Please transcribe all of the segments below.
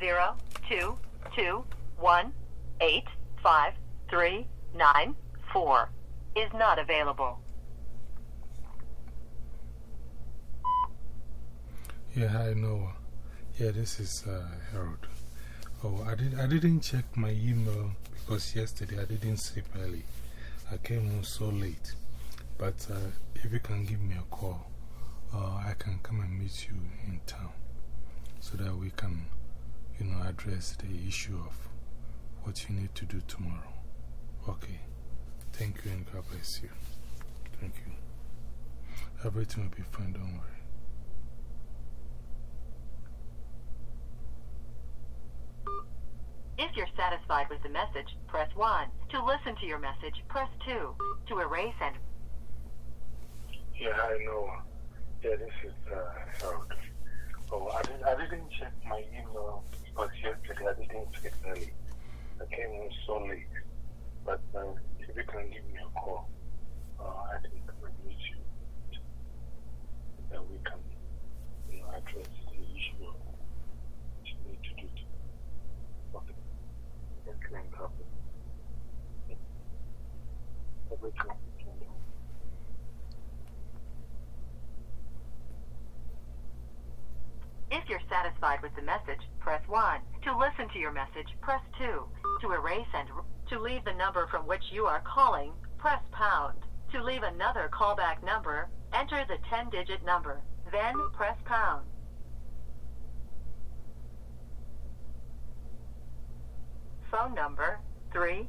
zero two two one eight five three nine four is not available. Yeah, I know. Yeah, this is uh, Harold. Oh, I, did, I didn't check my email because yesterday I didn't sleep early. I came home so late. But uh, if you can give me a call, uh, I can come and meet you in town so that we can, you know, address the issue of what you need to do tomorrow. Okay. Thank you and God bless you. Thank you. Everything will be fine, don't worry. If you're satisfied with the message, press 1. To listen to your message, press 2. To erase and Yeah, I know. Yeah, this is uh, Harold. Oh, I, did, I didn't check my email because yesterday I didn't sleep early. I came home so late. But uh, if you can give me a call, uh, I come and meet you. Then we can you know, address the issue of you need to do. To, okay. You and God. Everything we can do. If you're satisfied with the message, press 1. To listen to your message, press 2. To erase and to leave the number from which you are calling, press pound. To leave another callback number, enter the 10-digit number, then press pound. Phone number 347265687.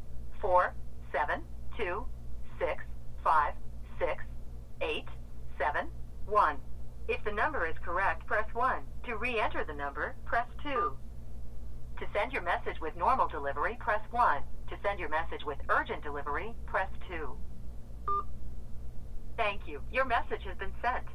If the number is correct, press 1. To re-enter the number, press 2. To send your message with normal delivery, press 1. To send your message with urgent delivery, press 2. Thank you. Your message has been sent.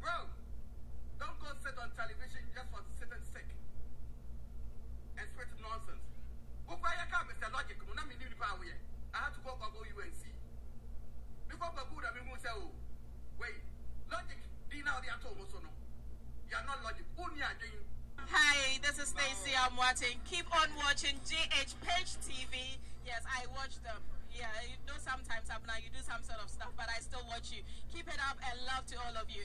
bro don't go sit on television just for sitting sick and spit nonsense. Wokora yɛka mr logic mu na i had to go google you and see mekɔ google na mehu sɛ o. Wait logic din na wode ato wo so no you're not logic. Wonni adwen Hi, this is Stacy Amwatin. Keep on watching GH Page TV. Yes, I watch them. Yeah, you know sometimes now you do some sort of stuff, but I still watch you. Keep it up and love to all of you.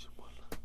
寂寞了。